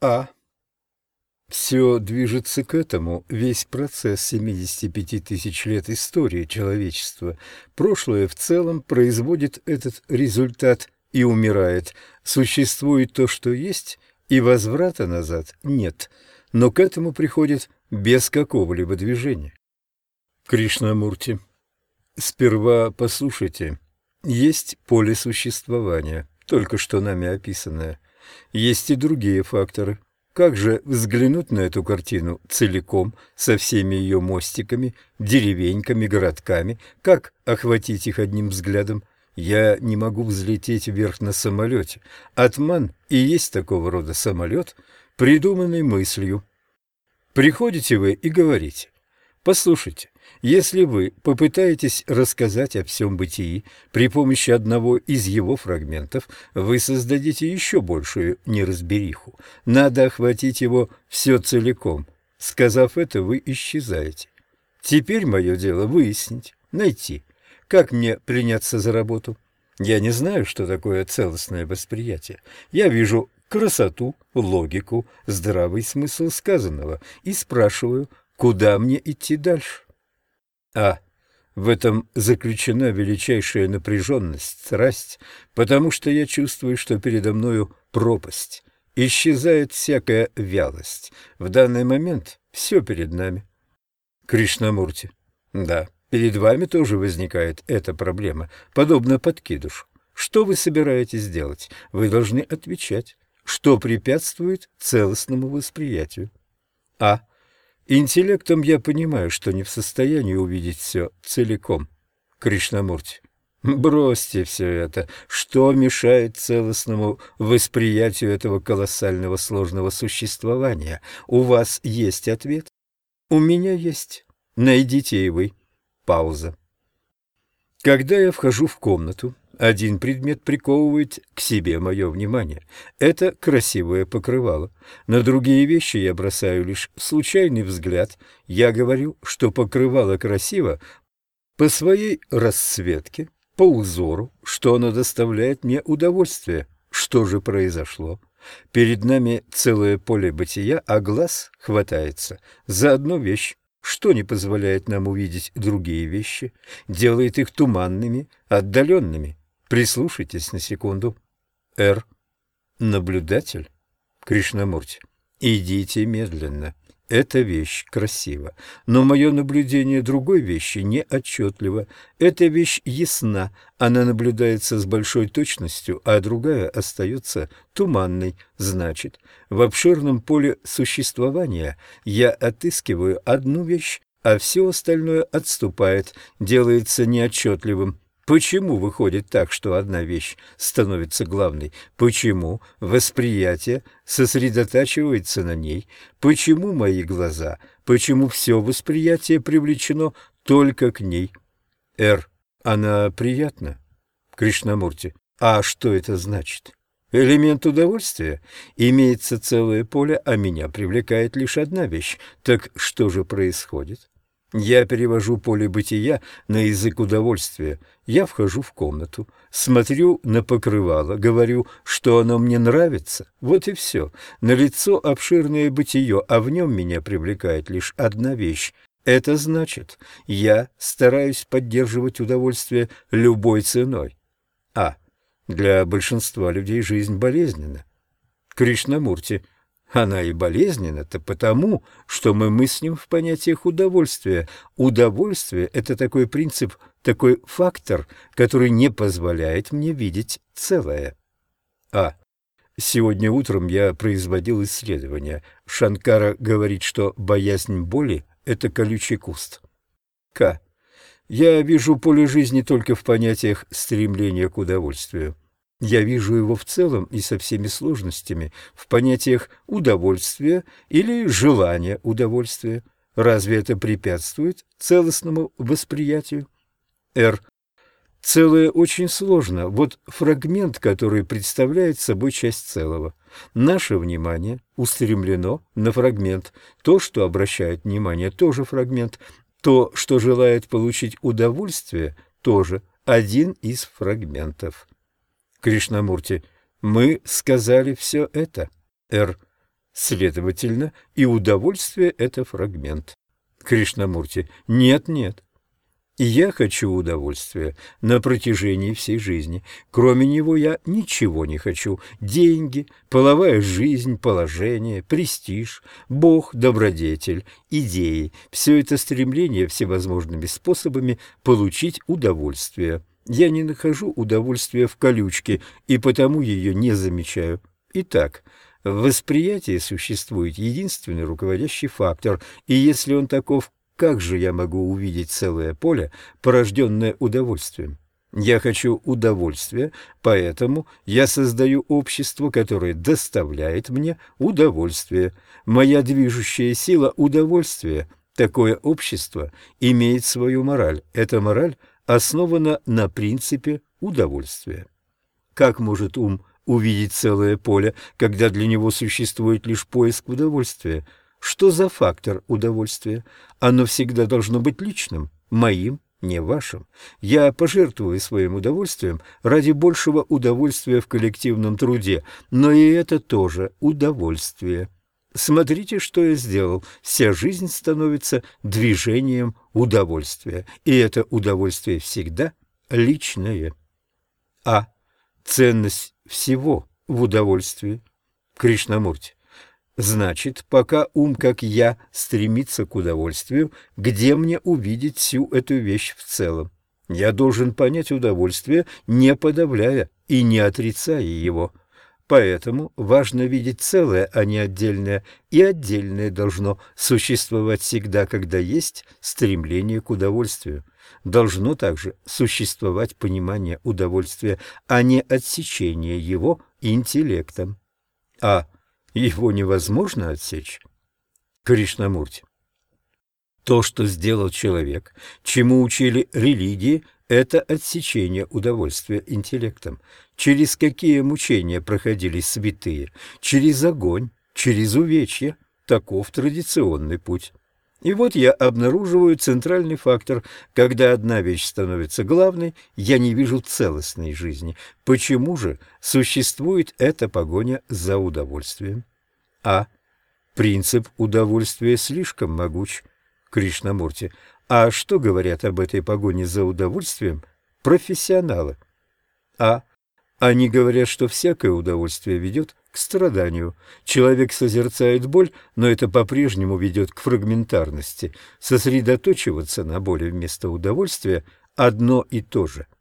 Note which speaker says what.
Speaker 1: А. Все движется к этому, весь процесс 75 тысяч лет истории человечества. Прошлое в целом производит этот результат и умирает. Существует то, что есть, и возврата назад нет, но к этому приходит без какого-либо движения. Кришнамурти. Сперва послушайте. Есть поле существования, только что нами описанное. Есть и другие факторы. Как же взглянуть на эту картину целиком, со всеми ее мостиками, деревеньками, городками? Как охватить их одним взглядом? Я не могу взлететь вверх на самолете. Атман и есть такого рода самолет, придуманный мыслью. Приходите вы и говорите, послушайте, если вы попытаетесь рассказать о всем бытии при помощи одного из его фрагментов, вы создадите еще большую неразбериху. Надо охватить его все целиком. Сказав это, вы исчезаете. Теперь мое дело выяснить, найти, как мне приняться за работу. Я не знаю, что такое целостное восприятие. Я вижу красоту, логику, здравый смысл сказанного и спрашиваю, куда мне идти дальше. А. В этом заключена величайшая напряженность, страсть, потому что я чувствую, что передо мною пропасть. Исчезает всякая вялость. В данный момент все перед нами. Кришнамурти. Да, перед вами тоже возникает эта проблема, подобно подкидышу. Что вы собираетесь делать? Вы должны отвечать. Что препятствует целостному восприятию? А. Интеллектом я понимаю, что не в состоянии увидеть все целиком. Кришнамурти. Бросьте все это. Что мешает целостному восприятию этого колоссального сложного существования? У вас есть ответ? У меня есть. Найдите и вы. Пауза. Когда я вхожу в комнату, один предмет приковывает к себе мое внимание. Это красивое покрывало. На другие вещи я бросаю лишь случайный взгляд. Я говорю, что покрывало красиво по своей расцветке, по узору, что оно доставляет мне удовольствие. Что же произошло? Перед нами целое поле бытия, а глаз хватается за одну вещь. Что не позволяет нам увидеть другие вещи, делает их туманными, отдаленными. Прислушайтесь на секунду. Р. Наблюдатель. Кришнамурти. Идите медленно. Эта вещь красива, но мое наблюдение другой вещи не отчетливо. Эта вещь ясна, она наблюдается с большой точностью, а другая остается туманной. Значит, в обширном поле существования я отыскиваю одну вещь, а все остальное отступает, делается неотчетливым. Почему выходит так, что одна вещь становится главной? Почему восприятие сосредотачивается на ней? Почему мои глаза? Почему все восприятие привлечено только к ней? Р. Она приятна? Кришнамурти. А что это значит? Элемент удовольствия? Имеется целое поле, а меня привлекает лишь одна вещь. Так что же происходит? Я перевожу поле бытия на язык удовольствия. Я вхожу в комнату, смотрю на покрывало, говорю, что оно мне нравится. Вот и все. На лицо обширное бытие, а в нем меня привлекает лишь одна вещь. Это значит, я стараюсь поддерживать удовольствие любой ценой. А. Для большинства людей жизнь болезненна. Кришнамурти – она и болезненна-то потому, что мы мыслим в понятиях удовольствия. Удовольствие – это такой принцип, такой фактор, который не позволяет мне видеть целое. А. Сегодня утром я производил исследование. Шанкара говорит, что боязнь боли – это колючий куст. К. Я вижу поле жизни только в понятиях стремления к удовольствию. Я вижу его в целом и со всеми сложностями в понятиях удовольствия или желания удовольствия. Разве это препятствует целостному восприятию? Р. Целое очень сложно. Вот фрагмент, который представляет собой часть целого. Наше внимание устремлено на фрагмент. То, что обращает внимание, тоже фрагмент. То, что желает получить удовольствие, тоже один из фрагментов. Кришнамурти. Мы сказали все это. Р. Следовательно, и удовольствие – это фрагмент. Кришнамурти. Нет, нет. Я хочу удовольствия на протяжении всей жизни. Кроме него я ничего не хочу. Деньги, половая жизнь, положение, престиж, Бог, добродетель, идеи – все это стремление всевозможными способами получить удовольствие. Я не нахожу удовольствия в колючке и потому ее не замечаю. Итак, в восприятии существует единственный руководящий фактор, и если он таков, как же я могу увидеть целое поле, порожденное удовольствием? Я хочу удовольствия, поэтому я создаю общество, которое доставляет мне удовольствие. Моя движущая сила – удовольствие. Такое общество имеет свою мораль. Эта мораль основана на принципе удовольствия. Как может ум увидеть целое поле, когда для него существует лишь поиск удовольствия? Что за фактор удовольствия? Оно всегда должно быть личным, моим, не вашим. Я пожертвую своим удовольствием ради большего удовольствия в коллективном труде, но и это тоже удовольствие. Смотрите, что я сделал. Вся жизнь становится движением удовольствия, и это удовольствие всегда личное. А. Ценность всего в удовольствии. Кришнамурти. Значит, пока ум, как я, стремится к удовольствию, где мне увидеть всю эту вещь в целом? Я должен понять удовольствие, не подавляя и не отрицая его. Поэтому важно видеть целое, а не отдельное, и отдельное должно существовать всегда, когда есть стремление к удовольствию. Должно также существовать понимание удовольствия, а не отсечение его интеллектом. А его невозможно отсечь. Кришнамурти. То, что сделал человек, чему учили религии, это отсечение удовольствия интеллектом. Через какие мучения проходили святые? Через огонь, через увечья. Таков традиционный путь. И вот я обнаруживаю центральный фактор. Когда одна вещь становится главной, я не вижу целостной жизни. Почему же существует эта погоня за удовольствием? А. Принцип удовольствия слишком могуч. Кришнамурти. А что говорят об этой погоне за удовольствием профессионалы? А. Они говорят, что всякое удовольствие ведет к страданию. Человек созерцает боль, но это по-прежнему ведет к фрагментарности. Сосредоточиваться на боли вместо удовольствия – одно и то же –